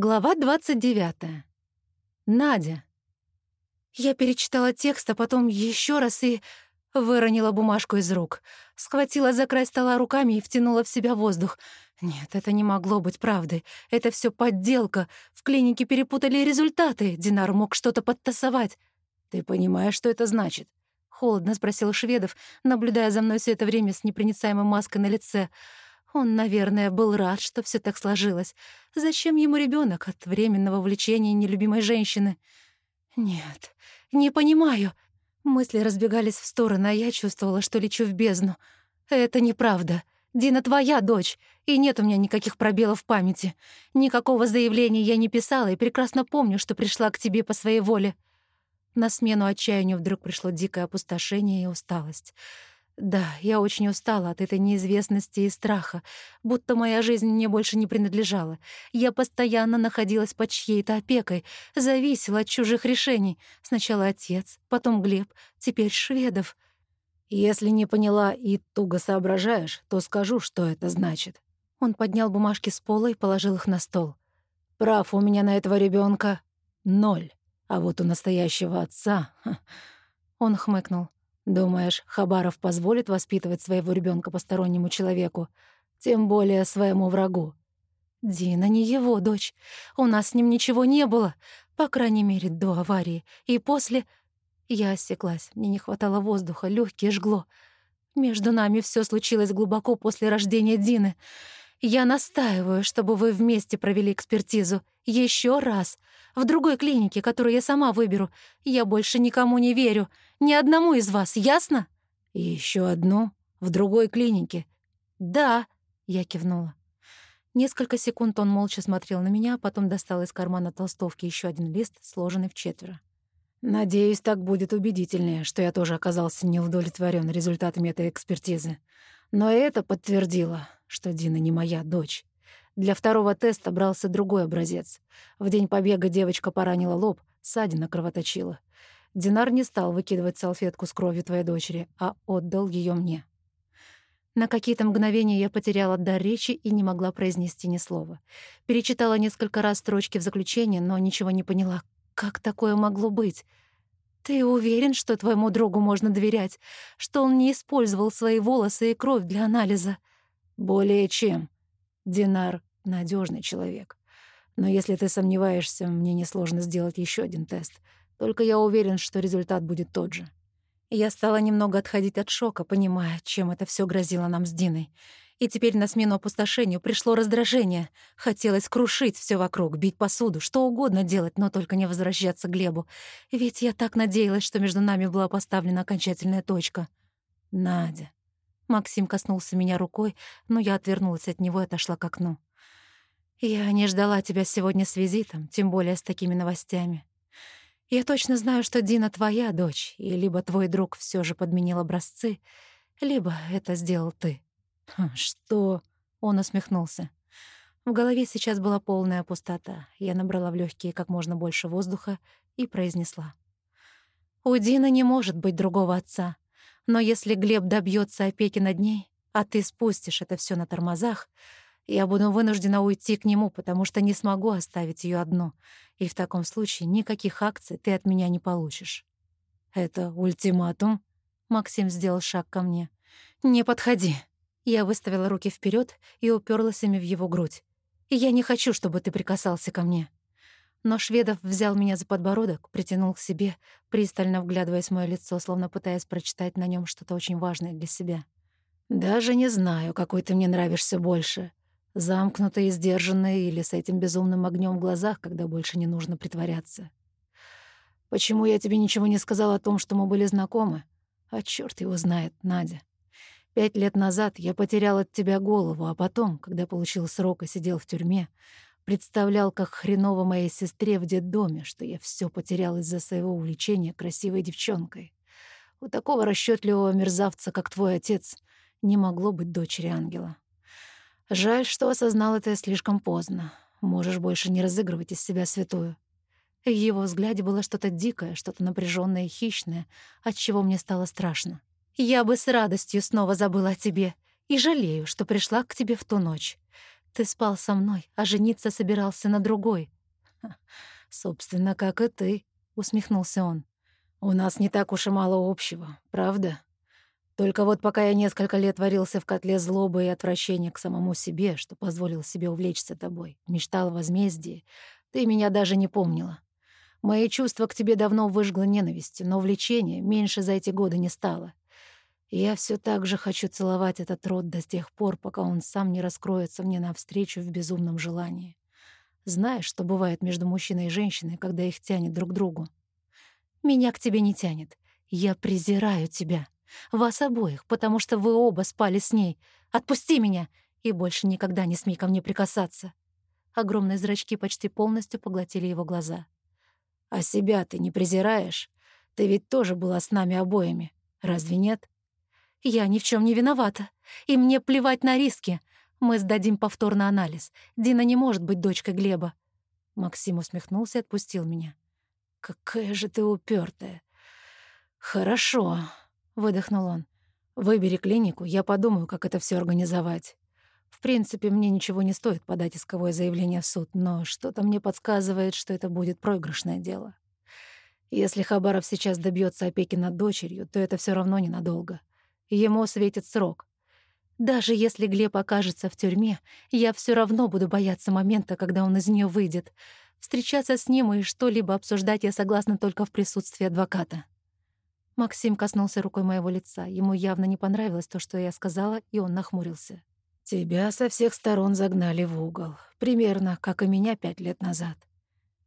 Глава 29. Надя. Я перечитала текст, а потом еще раз и выронила бумажку из рук. Схватила за край стола руками и втянула в себя воздух. Нет, это не могло быть правдой. Это все подделка. В клинике перепутали результаты. Динар мог что-то подтасовать. «Ты понимаешь, что это значит?» — холодно спросил Шведов, наблюдая за мной все это время с непроницаемой маской на лице — он, наверное, был рад, что все так сложилось. Зачем ему ребенок от временного влечения нелюбимой женщины? Нет, не понимаю. Мысли разбегались в стороны, а я чувствовала, что лечу в бездну. Это неправда. Дина твоя дочь, и нет у меня никаких пробелов в памяти. Никакого заявления я не писала и прекрасно помню, что пришла к тебе по своей воле. На смену отчаянию вдруг пришло дикое опустошение и усталость. Да, я очень устала от этой неизвестности и страха, будто моя жизнь мне больше не принадлежала. Я постоянно находилась под чьей-то опекой, зависела от чужих решений. Сначала отец, потом Глеб, теперь Шведов. Если не поняла и туго соображаешь, то скажу, что это значит. Он поднял бумажки с пола и положил их на стол. Прав у меня на этого ребенка ноль, а вот у настоящего отца... Он хмыкнул. Думаешь, Хабаров позволит воспитывать своего ребенка постороннему человеку, тем более своему врагу? Дина не его дочь. У нас с ним ничего не было, по крайней мере, до аварии. И после... Я осеклась, мне не хватало воздуха, легкие жгло. Между нами все случилось глубоко после рождения Дины. Я настаиваю, чтобы вы вместе провели экспертизу. Еще раз. В другой клинике, которую я сама выберу. Я больше никому не верю. Ни одному из вас, ясно? Еще одну? В другой клинике? Да, я кивнула. Несколько секунд он молча смотрел на меня, а потом достал из кармана толстовки еще один лист, сложенный в четверо. «Надеюсь, так будет убедительнее, что я тоже оказался неудовлетворен результатами этой экспертизы. Но это подтвердило, что Дина не моя дочь. Для второго теста брался другой образец. В день побега девочка поранила лоб, ссадина кровоточила. Динар не стал выкидывать салфетку с кровью твоей дочери, а отдал ее мне. На какие-то мгновения я потеряла дар речи и не могла произнести ни слова. Перечитала несколько раз строчки в заключение, но ничего не поняла. Как такое могло быть? Ты уверен, что твоему другу можно доверять, что он не использовал свои волосы и кровь для анализа? Более чем. Динар — надежный человек. Но если ты сомневаешься, мне несложно сделать еще один тест. Только я уверен, что результат будет тот же. Я стала немного отходить от шока, понимая, чем это все грозило нам с Диной. И теперь на смену опустошению пришло раздражение. Хотелось крушить все вокруг, бить посуду, что угодно делать, но только не возвращаться к Глебу. Ведь я так надеялась, что между нами была поставлена окончательная точка. Надя. Максим коснулся меня рукой, но я отвернулась от него и отошла к окну. «Я не ждала тебя сегодня с визитом, тем более с такими новостями. Я точно знаю, что Дина твоя дочь, и либо твой друг все же подменил образцы, либо это сделал ты». «Хм, «Что?» — он усмехнулся. В голове сейчас была полная пустота. Я набрала в легкие как можно больше воздуха и произнесла. «У Дины не может быть другого отца. Но если Глеб добьется опеки над ней, а ты спустишь это все на тормозах, я буду вынуждена уйти к нему, потому что не смогу оставить ее одну. И в таком случае никаких акций ты от меня не получишь. Это ультиматум? Максим сделал шаг ко мне. Не подходи. Я выставила руки вперед и уперлась ими в его грудь. Я не хочу, чтобы ты прикасался ко мне. Но Шведов взял меня за подбородок, притянул к себе, пристально вглядываясь в моё лицо, словно пытаясь прочитать на нём что-то очень важное для себя. «Даже не знаю, какой ты мне нравишься больше. Замкнутый и сдержанный или с этим безумным огнём в глазах, когда больше не нужно притворяться. Почему я тебе ничего не сказал о том, что мы были знакомы? А чёрт его знает, Надя. Пять лет назад я потерял от тебя голову, а потом, когда получил срок и сидел в тюрьме, Представлял, как хреново моей сестре в детдоме, что я все потерял из-за своего увлечения красивой девчонкой. У такого расчетливого мерзавца, как твой отец, не могло быть дочери ангела. Жаль, что осознал это слишком поздно. Можешь больше не разыгрывать из себя святую. В его взгляде было что-то дикое, что-то напряженное и хищное, от чего мне стало страшно. «Я бы с радостью снова забыла о тебе и жалею, что пришла к тебе в ту ночь. Ты спал со мной, а жениться собирался на другой. Собственно, как и ты, усмехнулся он. У нас не так уж и мало общего, правда? Только вот пока я несколько лет варился в котле злобы и отвращения к самому себе, что позволил себе увлечься тобой, мечтал о возмездии, ты меня даже не помнила. Мои чувства к тебе давно выжгло ненавистью, но влечения меньше за эти годы не стало. Я все так же хочу целовать этот рот до тех пор, пока он сам не раскроется мне навстречу в безумном желании. Знаешь, что бывает между мужчиной и женщиной, когда их тянет друг к другу? Меня к тебе не тянет. Я презираю тебя. Вас обоих, потому что вы оба спали с ней. Отпусти меня и больше никогда не смей ко мне прикасаться. Огромные зрачки почти полностью поглотили его глаза. А себя ты не презираешь? Ты ведь тоже была с нами обоими. Разве нет? Я ни в чем не виновата. И мне плевать на риски. Мы сдадим повторно анализ. Дина не может быть дочкой Глеба. Максим усмехнулся и отпустил меня. Какая же ты упертая. Хорошо выдохнул он. «Выбери клинику, я подумаю, как это все организовать. В принципе, мне ничего не стоит подать исковое заявление в суд, но что-то мне подсказывает, что это будет проигрышное дело. Если Хабаров сейчас добьется опеки над дочерью, то это все равно ненадолго. Ему светит срок. Даже если Глеб окажется в тюрьме, я все равно буду бояться момента, когда он из нее выйдет. Встречаться с ним и что-либо обсуждать я согласна только в присутствии адвоката. Максим коснулся рукой моего лица. Ему явно не понравилось то, что я сказала, и он нахмурился. «Тебя со всех сторон загнали в угол. Примерно, как и меня пять лет назад.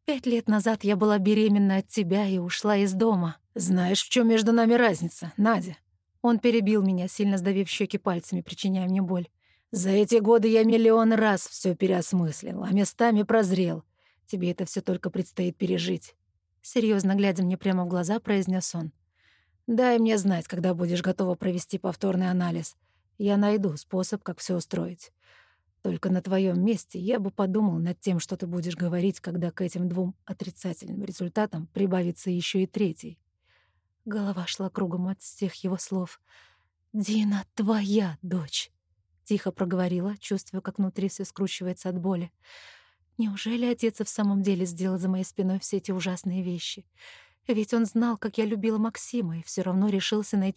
Пять лет назад я была беременна от тебя и ушла из дома. Знаешь, в чем между нами разница, Надя?» Он перебил меня, сильно сдавив щеки пальцами, причиняя мне боль. «За эти годы я миллион раз все переосмыслил, а местами прозрел. Тебе это все только предстоит пережить». Серьезно глядя мне прямо в глаза, произнес он. Дай мне знать, когда будешь готова провести повторный анализ. Я найду способ, как все устроить. Только на твоем месте я бы подумал над тем, что ты будешь говорить, когда к этим двум отрицательным результатам прибавится еще и третий. Голова шла кругом от всех его слов. «Дина, твоя дочь!» — тихо проговорила, чувствуя, как внутри все скручивается от боли. «Неужели отец и в самом деле сделал за моей спиной все эти ужасные вещи?» Ведь он знал, как я любила Максима, и все равно решился найти